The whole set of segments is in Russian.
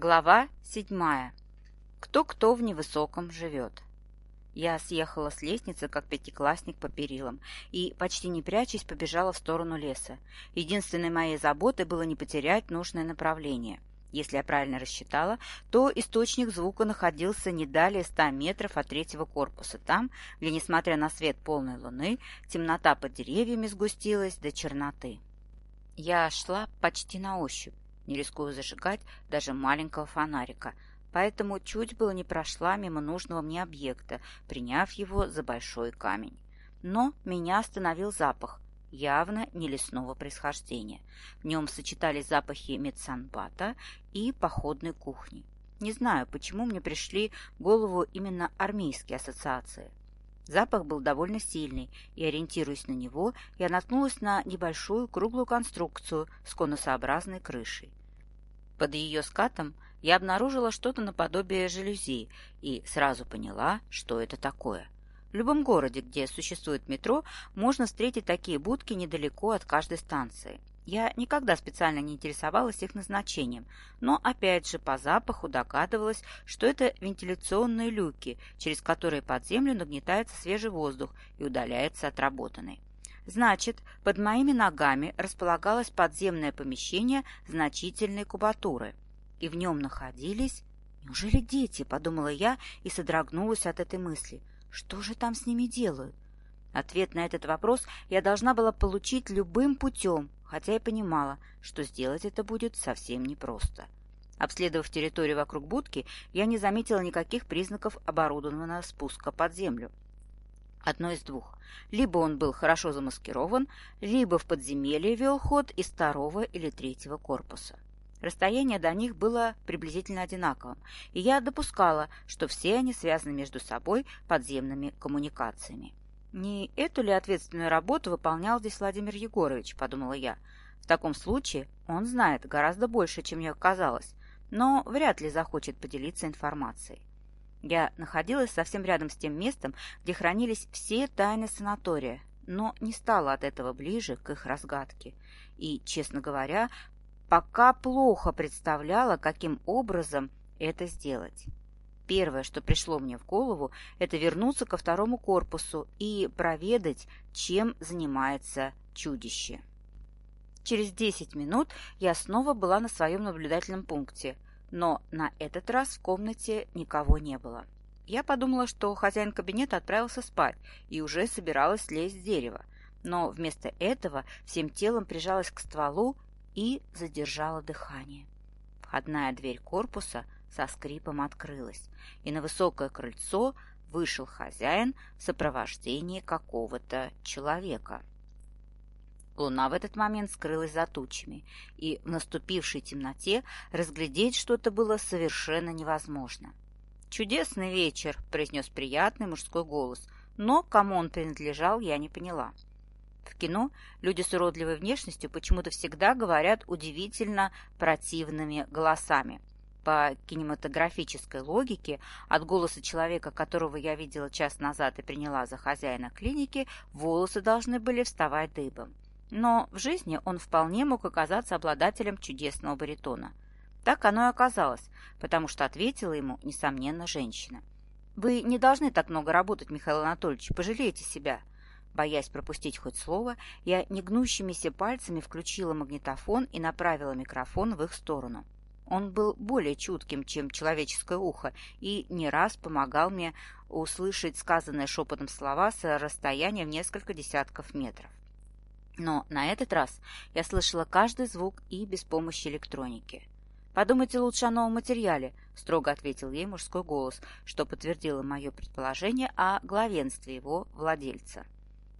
Глава седьмая. Кто-кто в невысоком живет. Я съехала с лестницы, как пятиклассник по перилам, и, почти не прячась, побежала в сторону леса. Единственной моей заботой было не потерять нужное направление. Если я правильно рассчитала, то источник звука находился не далее ста метров от третьего корпуса, там, где, несмотря на свет полной луны, темнота под деревьями сгустилась до черноты. Я шла почти на ощупь не рискуя зажигать даже маленького фонарика, поэтому чуть было не прошла мимо нужного мне объекта, приняв его за большой камень. Но меня остановил запах, явно не лесного происхождения. В нем сочетались запахи медсанбата и походной кухни. Не знаю, почему мне пришли в голову именно армейские ассоциации. Запах был довольно сильный, и, ориентируясь на него, я наткнулась на небольшую круглую конструкцию с конусообразной крышей. Под ее скатом я обнаружила что-то наподобие жалюзи и сразу поняла, что это такое. В любом городе, где существует метро, можно встретить такие будки недалеко от каждой станции. Я никогда специально не интересовалась их назначением, но опять же по запаху догадывалась, что это вентиляционные люки, через которые под землю нагнетается свежий воздух и удаляется отработанный. Значит, под моими ногами располагалось подземное помещение значительной кубатуры, и в нем находились... «Неужели дети?» — подумала я и содрогнулась от этой мысли. «Что же там с ними делают?» Ответ на этот вопрос я должна была получить любым путем, хотя и понимала, что сделать это будет совсем непросто. Обследовав территорию вокруг будки, я не заметила никаких признаков оборудованного спуска под землю. Одно из двух. Либо он был хорошо замаскирован, либо в подземелье вел ход из второго или третьего корпуса. Расстояние до них было приблизительно одинаковым, и я допускала, что все они связаны между собой подземными коммуникациями. «Не эту ли ответственную работу выполнял здесь Владимир Егорович?» – подумала я. «В таком случае он знает гораздо больше, чем мне казалось, но вряд ли захочет поделиться информацией. Я находилась совсем рядом с тем местом, где хранились все тайны санатория, но не стала от этого ближе к их разгадке. И, честно говоря, пока плохо представляла, каким образом это сделать. Первое, что пришло мне в голову, это вернуться ко второму корпусу и проведать, чем занимается чудище. Через десять минут я снова была на своем наблюдательном пункте – но на этот раз в комнате никого не было. Я подумала, что хозяин кабинета отправился спать и уже собиралась слезть с дерева, но вместо этого всем телом прижалась к стволу и задержала дыхание. Входная дверь корпуса со скрипом открылась, и на высокое крыльцо вышел хозяин в сопровождении какого-то человека. Луна в этот момент скрылась за тучами, и в наступившей темноте разглядеть что-то было совершенно невозможно. «Чудесный вечер», — произнес приятный мужской голос, но кому он принадлежал, я не поняла. В кино люди с уродливой внешностью почему-то всегда говорят удивительно противными голосами. По кинематографической логике, от голоса человека, которого я видела час назад и приняла за хозяина клиники, волосы должны были вставать дыбом. Но в жизни он вполне мог оказаться обладателем чудесного баритона. Так оно и оказалось, потому что ответила ему, несомненно, женщина. «Вы не должны так много работать, Михаил Анатольевич, пожалейте себя». Боясь пропустить хоть слово, я негнущимися пальцами включила магнитофон и направила микрофон в их сторону. Он был более чутким, чем человеческое ухо, и не раз помогал мне услышать сказанные шепотом слова с расстояния в несколько десятков метров. Но на этот раз я слышала каждый звук и без помощи электроники. «Подумайте лучше о новом материале», — строго ответил ей мужской голос, что подтвердило мое предположение о главенстве его владельца.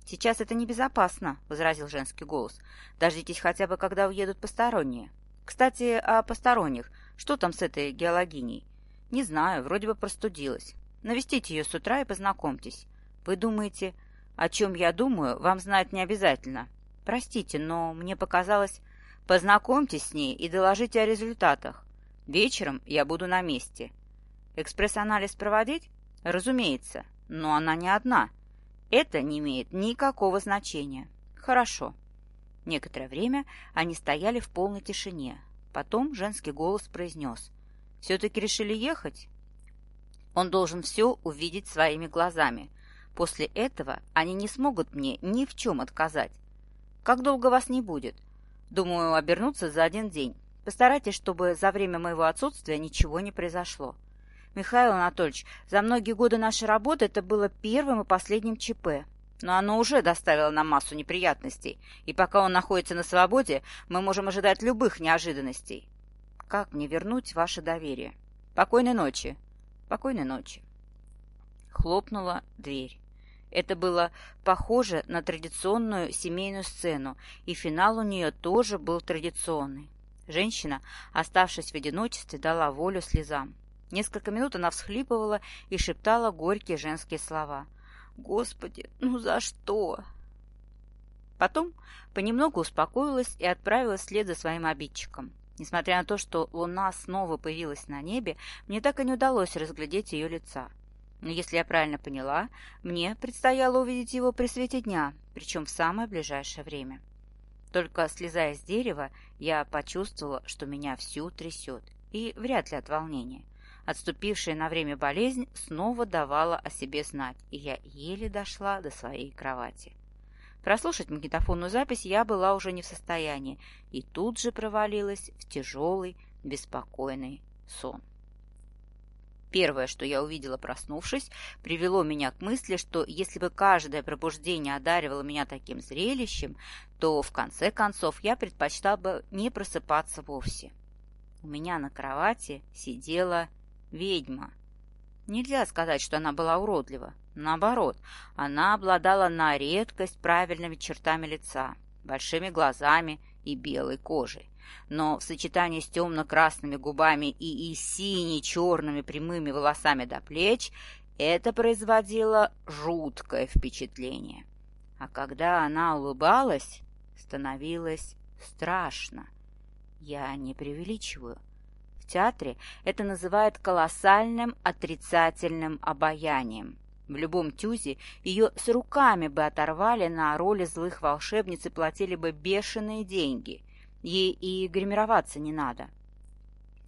«Сейчас это небезопасно», — возразил женский голос. «Дождитесь хотя бы, когда уедут посторонние». «Кстати, о посторонних. Что там с этой геологиней?» «Не знаю, вроде бы простудилась. Навестите ее с утра и познакомьтесь. Вы думаете, о чем я думаю, вам знать не обязательно. Простите, но мне показалось... Познакомьтесь с ней и доложите о результатах. Вечером я буду на месте. Экспресс-анализ проводить? Разумеется, но она не одна. Это не имеет никакого значения. Хорошо. Некоторое время они стояли в полной тишине. Потом женский голос произнес. Все-таки решили ехать? Он должен все увидеть своими глазами. После этого они не смогут мне ни в чем отказать. Как долго вас не будет? Думаю, обернуться за один день. Постарайтесь, чтобы за время моего отсутствия ничего не произошло. Михаил Анатольевич, за многие годы нашей работы это было первым и последним ЧП. Но оно уже доставило нам массу неприятностей, и пока он находится на свободе, мы можем ожидать любых неожиданностей. Как мне вернуть ваше доверие? Покойной ночи. Покойной ночи. Хлопнула дверь. Это было похоже на традиционную семейную сцену, и финал у нее тоже был традиционный. Женщина, оставшись в одиночестве, дала волю слезам. Несколько минут она всхлипывала и шептала горькие женские слова. «Господи, ну за что?» Потом понемногу успокоилась и отправилась вслед за своим обидчиком. Несмотря на то, что луна снова появилась на небе, мне так и не удалось разглядеть ее лица. Но если я правильно поняла, мне предстояло увидеть его при свете дня, причем в самое ближайшее время. Только слезая с дерева, я почувствовала, что меня всю трясет, и вряд ли от волнения. Отступившая на время болезнь снова давала о себе знать, и я еле дошла до своей кровати. Прослушать магнитофонную запись я была уже не в состоянии, и тут же провалилась в тяжелый, беспокойный сон. Первое, что я увидела, проснувшись, привело меня к мысли, что если бы каждое пробуждение одаривало меня таким зрелищем, то, в конце концов, я предпочла бы не просыпаться вовсе. У меня на кровати сидела ведьма. Нельзя сказать, что она была уродлива. Наоборот, она обладала на редкость правильными чертами лица, большими глазами и белой кожей. Но в сочетании с темно-красными губами и, и сине-черными прямыми волосами до плеч это производило жуткое впечатление. А когда она улыбалась, становилось страшно. Я не преувеличиваю театре это называют колоссальным отрицательным обаянием. В любом тюзе ее с руками бы оторвали на роли злых волшебниц и платили бы бешеные деньги. Ей и гримироваться не надо.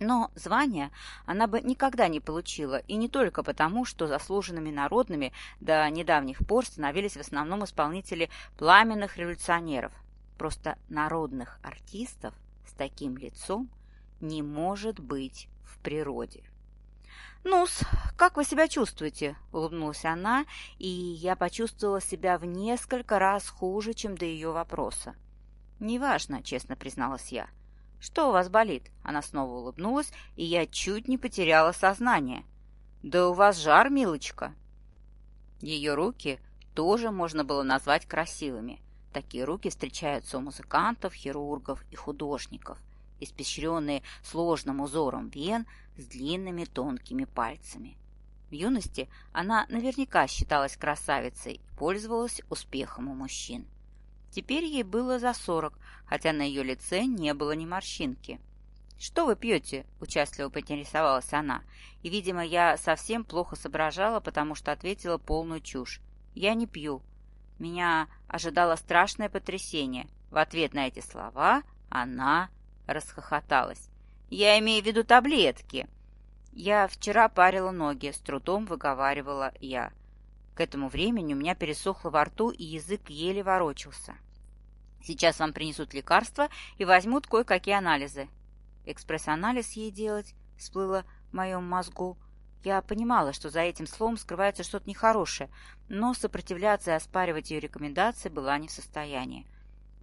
Но звания она бы никогда не получила, и не только потому, что заслуженными народными до недавних пор становились в основном исполнители пламенных революционеров. Просто народных артистов с таким лицом не может быть в природе. «Ну-с, как вы себя чувствуете?» — улыбнулась она, и я почувствовала себя в несколько раз хуже, чем до ее вопроса. «Неважно», — честно призналась я. «Что у вас болит?» Она снова улыбнулась, и я чуть не потеряла сознание. «Да у вас жар, милочка!» Ее руки тоже можно было назвать красивыми. Такие руки встречаются у музыкантов, хирургов и художников испещренные сложным узором вен с длинными тонкими пальцами. В юности она наверняка считалась красавицей и пользовалась успехом у мужчин. Теперь ей было за сорок, хотя на ее лице не было ни морщинки. «Что вы пьете?» – участливо поинтересовалась она. И, видимо, я совсем плохо соображала, потому что ответила полную чушь. «Я не пью». Меня ожидало страшное потрясение. В ответ на эти слова она расхохоталась. «Я имею в виду таблетки!» «Я вчера парила ноги», — с трудом выговаривала я. К этому времени у меня пересохло во рту, и язык еле ворочался. «Сейчас вам принесут лекарства и возьмут кое-какие анализы». «Экспресс-анализ ей делать?» — всплыло в моем мозгу. Я понимала, что за этим словом скрывается что-то нехорошее, но сопротивляться и оспаривать ее рекомендации была не в состоянии.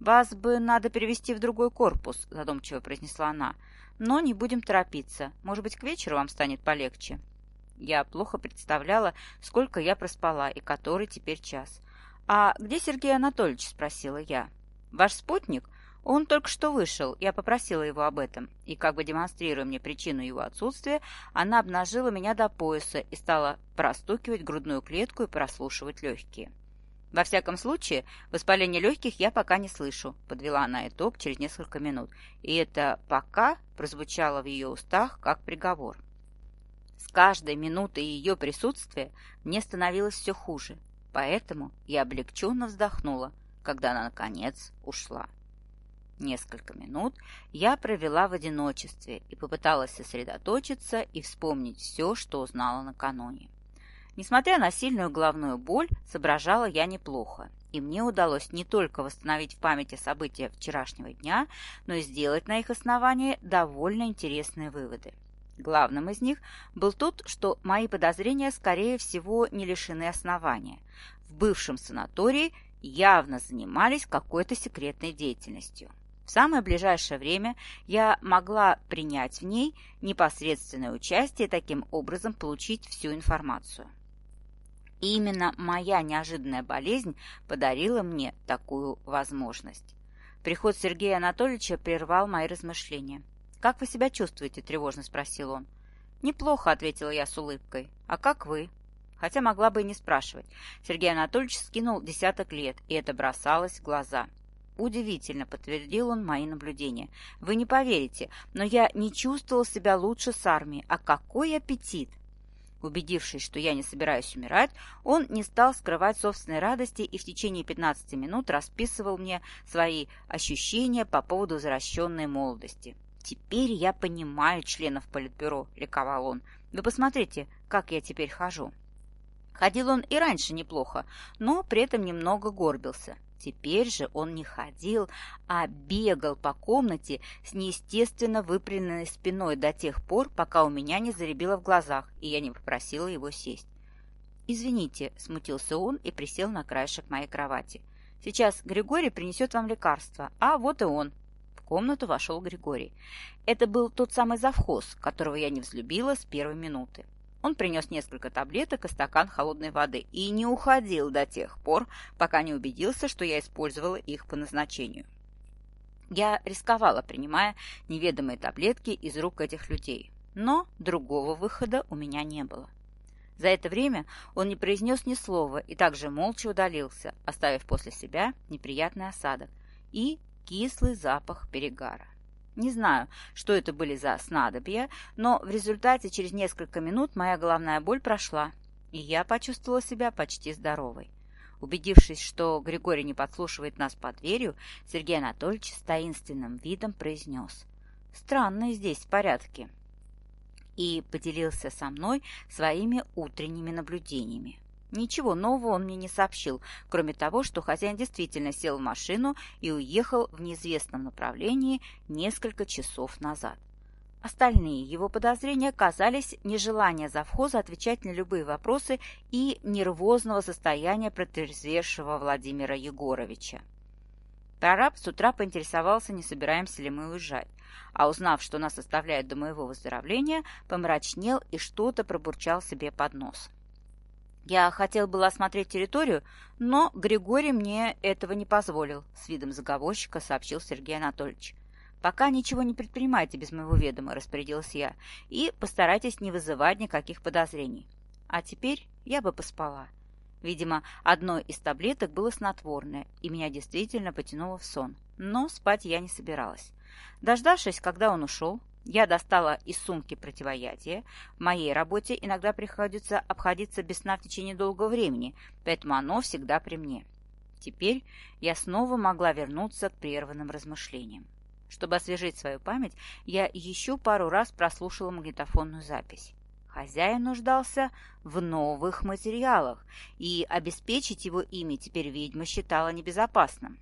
«Вас бы надо перевести в другой корпус», — задумчиво произнесла она. «Но не будем торопиться. Может быть, к вечеру вам станет полегче». Я плохо представляла, сколько я проспала и который теперь час. «А где Сергей Анатольевич?» — спросила я. «Ваш спутник?» Он только что вышел, я попросила его об этом, и, как бы демонстрируя мне причину его отсутствия, она обнажила меня до пояса и стала простукивать грудную клетку и прослушивать легкие. Во всяком случае, воспаления легких я пока не слышу, подвела она итог через несколько минут, и это «пока» прозвучало в ее устах как приговор. С каждой минутой ее присутствия мне становилось все хуже, поэтому я облегченно вздохнула, когда она, наконец, ушла. Несколько минут я провела в одиночестве и попыталась сосредоточиться и вспомнить все, что узнала накануне. Несмотря на сильную головную боль, соображала я неплохо, и мне удалось не только восстановить в памяти события вчерашнего дня, но и сделать на их основании довольно интересные выводы. Главным из них был тот, что мои подозрения, скорее всего, не лишены основания. В бывшем санатории явно занимались какой-то секретной деятельностью. В самое ближайшее время я могла принять в ней непосредственное участие и таким образом получить всю информацию. И именно моя неожиданная болезнь подарила мне такую возможность. Приход Сергея Анатольевича прервал мои размышления. «Как вы себя чувствуете?» – тревожно спросил он. «Неплохо», – ответила я с улыбкой. «А как вы?» Хотя могла бы и не спрашивать. Сергей Анатольевич скинул десяток лет, и это бросалось в глаза. Удивительно, подтвердил он мои наблюдения. Вы не поверите, но я не чувствовал себя лучше с армией. А какой аппетит! Убедившись, что я не собираюсь умирать, он не стал скрывать собственной радости и в течение 15 минут расписывал мне свои ощущения по поводу возвращенной молодости. «Теперь я понимаю членов Политбюро», — ликовал он. «Вы посмотрите, как я теперь хожу». Ходил он и раньше неплохо, но при этом немного горбился. Теперь же он не ходил, а бегал по комнате с неестественно выпрямленной спиной до тех пор, пока у меня не заребило в глазах, и я не попросила его сесть. «Извините», — смутился он и присел на краешек моей кровати. «Сейчас Григорий принесет вам лекарство, а вот и он». В комнату вошел Григорий. Это был тот самый завхоз, которого я не взлюбила с первой минуты. Он принес несколько таблеток и стакан холодной воды и не уходил до тех пор, пока не убедился, что я использовала их по назначению. Я рисковала, принимая неведомые таблетки из рук этих людей, но другого выхода у меня не было. За это время он не произнес ни слова и также молча удалился, оставив после себя неприятный осадок и кислый запах перегара. Не знаю, что это были за снадобья, но в результате через несколько минут моя головная боль прошла, и я почувствовала себя почти здоровой. Убедившись, что Григорий не подслушивает нас под дверью, Сергей Анатольевич с таинственным видом произнес «Странные здесь порядки» и поделился со мной своими утренними наблюдениями. Ничего нового он мне не сообщил, кроме того, что хозяин действительно сел в машину и уехал в неизвестном направлении несколько часов назад. Остальные его подозрения казались нежелание завхоза отвечать на любые вопросы и нервозного состояния протрезвевшего Владимира Егоровича. Прораб с утра поинтересовался, не собираемся ли мы уезжать, а узнав, что нас оставляют до моего выздоровления, помрачнел и что-то пробурчал себе под нос. Я хотел было осмотреть территорию, но Григорий мне этого не позволил, с видом заговорщика сообщил Сергей Анатольевич. «Пока ничего не предпринимайте без моего ведома», – распорядилась я, – «и постарайтесь не вызывать никаких подозрений. А теперь я бы поспала». Видимо, одной из таблеток было снотворное, и меня действительно потянуло в сон. Но спать я не собиралась. Дождавшись, когда он ушел, я достала из сумки противоядие. В моей работе иногда приходится обходиться без сна в течение долгого времени, поэтому оно всегда при мне. Теперь я снова могла вернуться к прерванным размышлениям. Чтобы освежить свою память, я еще пару раз прослушала магнитофонную запись. Хозяин нуждался в новых материалах, и обеспечить его ими теперь ведьма считала небезопасным.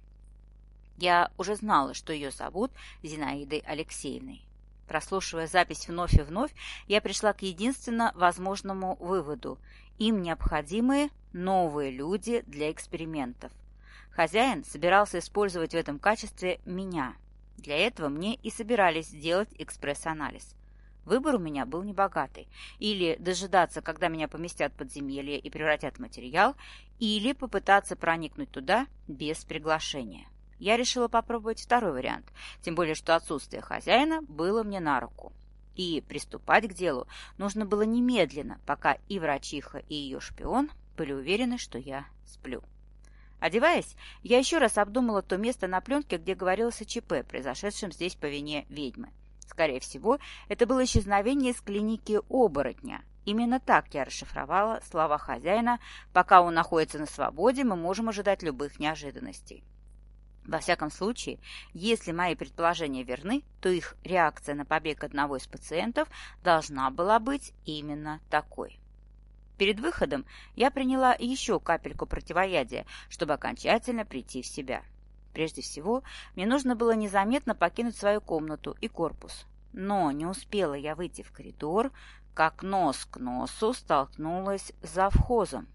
Я уже знала, что ее зовут Зинаидой Алексеевной. Прослушивая запись вновь и вновь, я пришла к единственно возможному выводу. Им необходимы новые люди для экспериментов. Хозяин собирался использовать в этом качестве меня. Для этого мне и собирались сделать экспресс-анализ. Выбор у меня был небогатый. Или дожидаться, когда меня поместят в подземелье и превратят в материал, или попытаться проникнуть туда без приглашения. Я решила попробовать второй вариант, тем более что отсутствие хозяина было мне на руку. И приступать к делу нужно было немедленно, пока и врачиха, и ее шпион были уверены, что я сплю. Одеваясь, я еще раз обдумала то место на пленке, где говорилось о ЧП, произошедшем здесь по вине ведьмы. Скорее всего, это было исчезновение из клиники оборотня. Именно так я расшифровала слова хозяина. Пока он находится на свободе, мы можем ожидать любых неожиданностей. Во всяком случае, если мои предположения верны, то их реакция на побег одного из пациентов должна была быть именно такой. Перед выходом я приняла еще капельку противоядия, чтобы окончательно прийти в себя. Прежде всего, мне нужно было незаметно покинуть свою комнату и корпус. Но не успела я выйти в коридор, как нос к носу столкнулась с завхозом.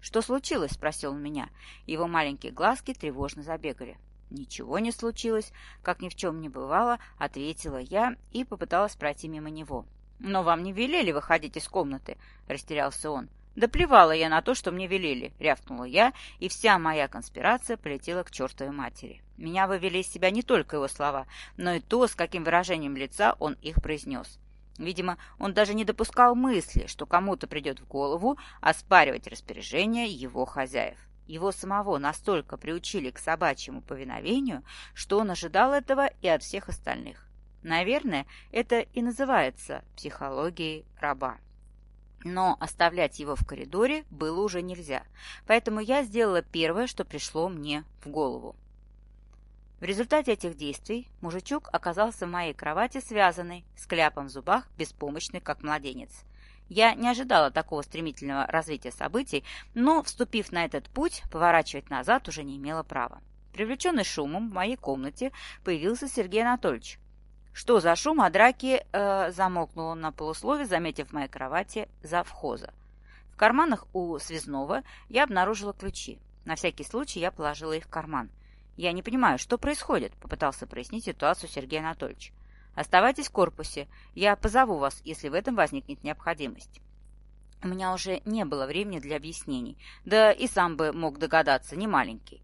«Что случилось?» – спросил он меня. Его маленькие глазки тревожно забегали. «Ничего не случилось», — как ни в чем не бывало, ответила я и попыталась пройти мимо него. «Но вам не велели выходить из комнаты», — растерялся он. «Да плевала я на то, что мне велели», — рявкнула я, и вся моя конспирация полетела к чертовой матери. Меня вывели из себя не только его слова, но и то, с каким выражением лица он их произнес. Видимо, он даже не допускал мысли, что кому-то придет в голову оспаривать распоряжение его хозяев. Его самого настолько приучили к собачьему повиновению, что он ожидал этого и от всех остальных. Наверное, это и называется психологией раба. Но оставлять его в коридоре было уже нельзя, поэтому я сделала первое, что пришло мне в голову. В результате этих действий мужичок оказался в моей кровати связанный, с кляпом в зубах, беспомощный, как младенец. Я не ожидала такого стремительного развития событий, но, вступив на этот путь, поворачивать назад уже не имела права. Привлеченный шумом в моей комнате появился Сергей Анатольевич. «Что за шум о драке?» э, замолкнул он на полуслове, заметив в моей кровати завхоза. В карманах у связного я обнаружила ключи. На всякий случай я положила их в карман. «Я не понимаю, что происходит?» – попытался прояснить ситуацию Сергей Анатольевич. Оставайтесь в корпусе. Я позову вас, если в этом возникнет необходимость. У меня уже не было времени для объяснений, да и сам бы мог догадаться, не маленький.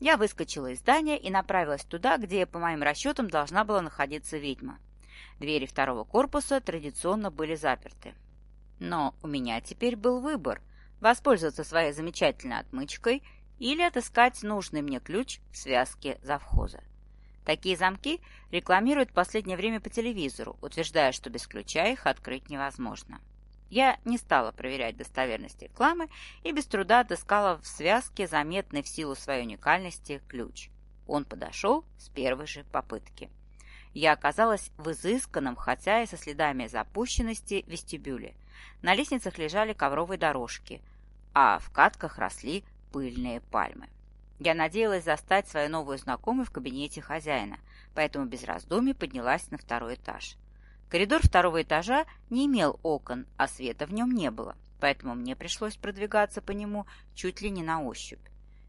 Я выскочила из здания и направилась туда, где, по моим расчетам, должна была находиться ведьма. Двери второго корпуса традиционно были заперты. Но у меня теперь был выбор – воспользоваться своей замечательной отмычкой или отыскать нужный мне ключ в связке завхоза. Такие замки рекламируют в последнее время по телевизору, утверждая, что без ключа их открыть невозможно. Я не стала проверять достоверность рекламы и без труда отыскала в связке заметный в силу своей уникальности ключ. Он подошел с первой же попытки. Я оказалась в изысканном, хотя и со следами запущенности, вестибюле. На лестницах лежали ковровые дорожки, а в катках росли пыльные пальмы. Я надеялась застать свою новую знакомую в кабинете хозяина, поэтому без раздумий поднялась на второй этаж. Коридор второго этажа не имел окон, а света в нем не было, поэтому мне пришлось продвигаться по нему чуть ли не на ощупь.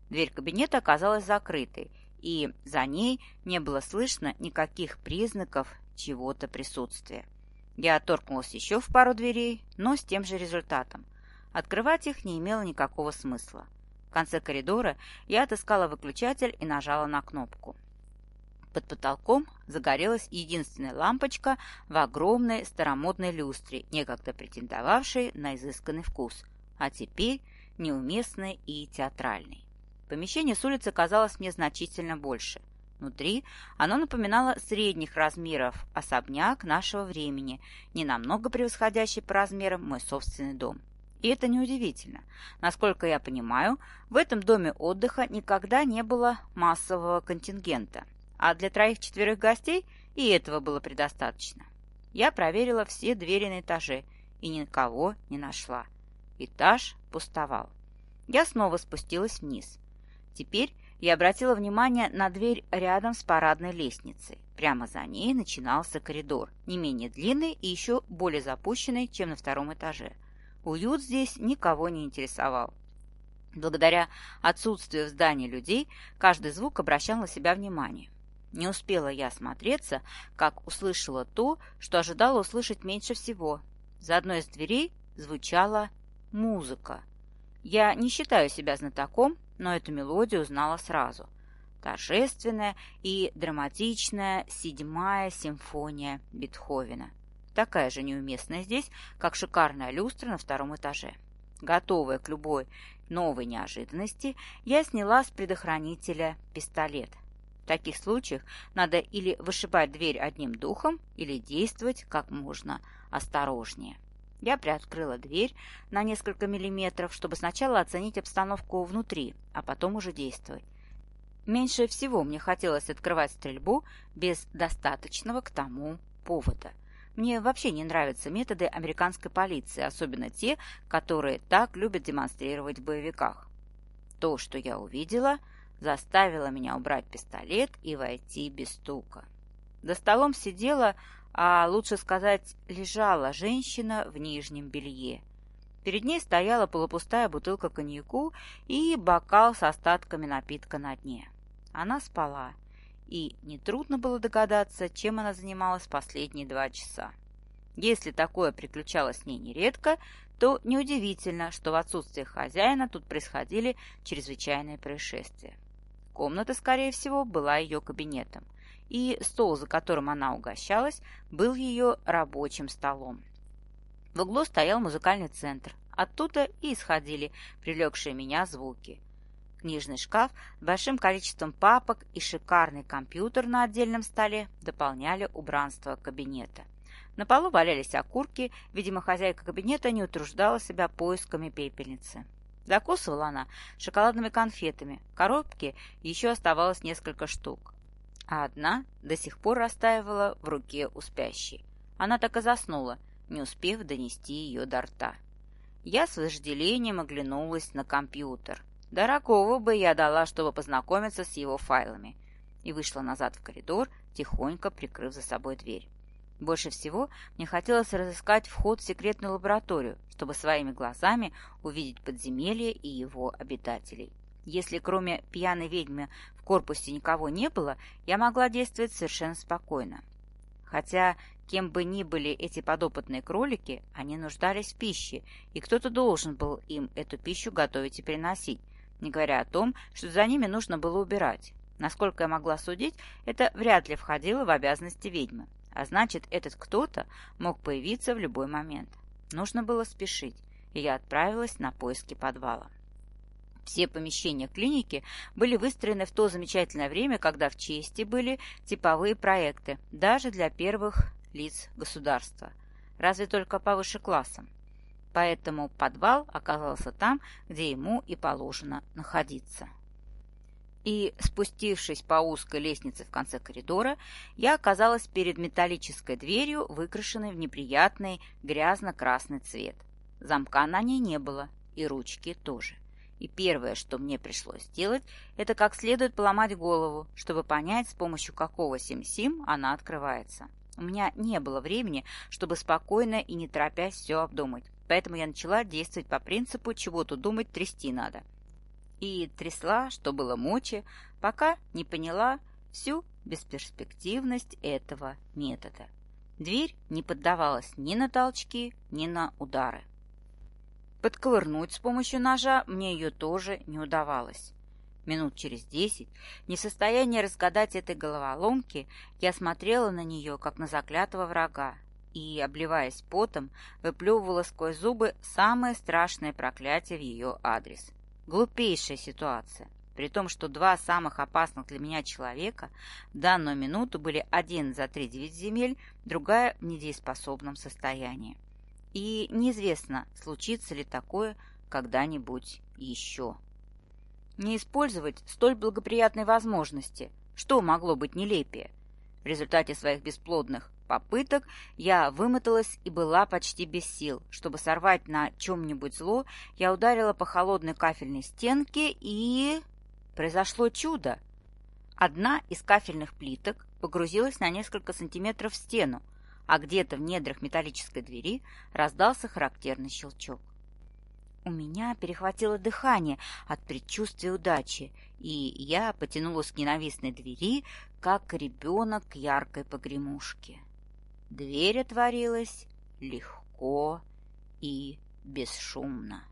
Дверь кабинета оказалась закрытой, и за ней не было слышно никаких признаков чего-то присутствия. Я торкнулась еще в пару дверей, но с тем же результатом. Открывать их не имело никакого смысла конце коридора я отыскала выключатель и нажала на кнопку. Под потолком загорелась единственная лампочка в огромной старомодной люстре, некогда претендовавшей на изысканный вкус, а теперь неуместной и театральной. Помещение с улицы казалось мне значительно больше. Внутри оно напоминало средних размеров особняк нашего времени, не намного превосходящий по размерам мой собственный дом. И это неудивительно. Насколько я понимаю, в этом доме отдыха никогда не было массового контингента, а для троих-четверых гостей и этого было предостаточно. Я проверила все двери на этаже и никого не нашла. Этаж пустовал. Я снова спустилась вниз. Теперь я обратила внимание на дверь рядом с парадной лестницей. Прямо за ней начинался коридор, не менее длинный и еще более запущенный, чем на втором этаже. Уют здесь никого не интересовал. Благодаря отсутствию в здании людей, каждый звук обращал на себя внимание. Не успела я осмотреться, как услышала то, что ожидала услышать меньше всего. За одной из дверей звучала музыка. Я не считаю себя знатоком, но эту мелодию узнала сразу. Торжественная и драматичная седьмая симфония Бетховена такая же неуместная здесь, как шикарная люстра на втором этаже. Готовая к любой новой неожиданности, я сняла с предохранителя пистолет. В таких случаях надо или вышибать дверь одним духом, или действовать как можно осторожнее. Я приоткрыла дверь на несколько миллиметров, чтобы сначала оценить обстановку внутри, а потом уже действовать. Меньше всего мне хотелось открывать стрельбу без достаточного к тому повода. Мне вообще не нравятся методы американской полиции, особенно те, которые так любят демонстрировать в боевиках. То, что я увидела, заставило меня убрать пистолет и войти без стука. За столом сидела, а лучше сказать, лежала женщина в нижнем белье. Перед ней стояла полупустая бутылка коньяку и бокал с остатками напитка на дне. Она спала, и нетрудно было догадаться, чем она занималась последние два часа. Если такое приключалось с ней нередко, то неудивительно, что в отсутствие хозяина тут происходили чрезвычайные происшествия. Комната, скорее всего, была ее кабинетом, и стол, за которым она угощалась, был ее рабочим столом. В углу стоял музыкальный центр, оттуда и исходили привлекшие меня звуки. Книжный шкаф с большим количеством папок и шикарный компьютер на отдельном столе дополняли убранство кабинета. На полу валялись окурки, видимо, хозяйка кабинета не утруждала себя поисками пепельницы. Закусывала она шоколадными конфетами, коробки еще оставалось несколько штук, а одна до сих пор растаивала в руке у спящей. Она так и заснула, не успев донести ее до рта. Я с вожделением оглянулась на компьютер – Дорогого бы я дала, чтобы познакомиться с его файлами. И вышла назад в коридор, тихонько прикрыв за собой дверь. Больше всего мне хотелось разыскать вход в секретную лабораторию, чтобы своими глазами увидеть подземелье и его обитателей. Если кроме пьяной ведьмы в корпусе никого не было, я могла действовать совершенно спокойно. Хотя, кем бы ни были эти подопытные кролики, они нуждались в пище, и кто-то должен был им эту пищу готовить и приносить, не говоря о том, что за ними нужно было убирать. Насколько я могла судить, это вряд ли входило в обязанности ведьмы, а значит, этот кто-то мог появиться в любой момент. Нужно было спешить, и я отправилась на поиски подвала. Все помещения клиники были выстроены в то замечательное время, когда в чести были типовые проекты, даже для первых лиц государства, разве только повыше классом поэтому подвал оказался там, где ему и положено находиться. И, спустившись по узкой лестнице в конце коридора, я оказалась перед металлической дверью, выкрашенной в неприятный грязно-красный цвет. Замка на ней не было, и ручки тоже. И первое, что мне пришлось сделать, это как следует поломать голову, чтобы понять, с помощью какого сим-сим она открывается. У меня не было времени, чтобы спокойно и не торопясь все обдумать. Поэтому я начала действовать по принципу «чего тут думать, трясти надо». И трясла, что было мочи, пока не поняла всю бесперспективность этого метода. Дверь не поддавалась ни на толчки, ни на удары. Подковырнуть с помощью ножа мне ее тоже не удавалось. Минут через десять, не в состоянии разгадать этой головоломки, я смотрела на нее, как на заклятого врага, и, обливаясь потом, выплевывала сквозь зубы самое страшное проклятие в ее адрес. Глупейшая ситуация. При том, что два самых опасных для меня человека в данную минуту были один за три девять земель, другая в недееспособном состоянии. И неизвестно, случится ли такое когда-нибудь еще. Не использовать столь благоприятной возможности, что могло быть нелепее? В результате своих бесплодных попыток я вымоталась и была почти без сил. Чтобы сорвать на чем-нибудь зло, я ударила по холодной кафельной стенке и... Произошло чудо. Одна из кафельных плиток погрузилась на несколько сантиметров в стену, а где-то в недрах металлической двери раздался характерный щелчок. У меня перехватило дыхание от предчувствия удачи, и я потянулась к ненавистной двери, как ребенок к яркой погремушке. Дверь отворилась легко и бесшумно.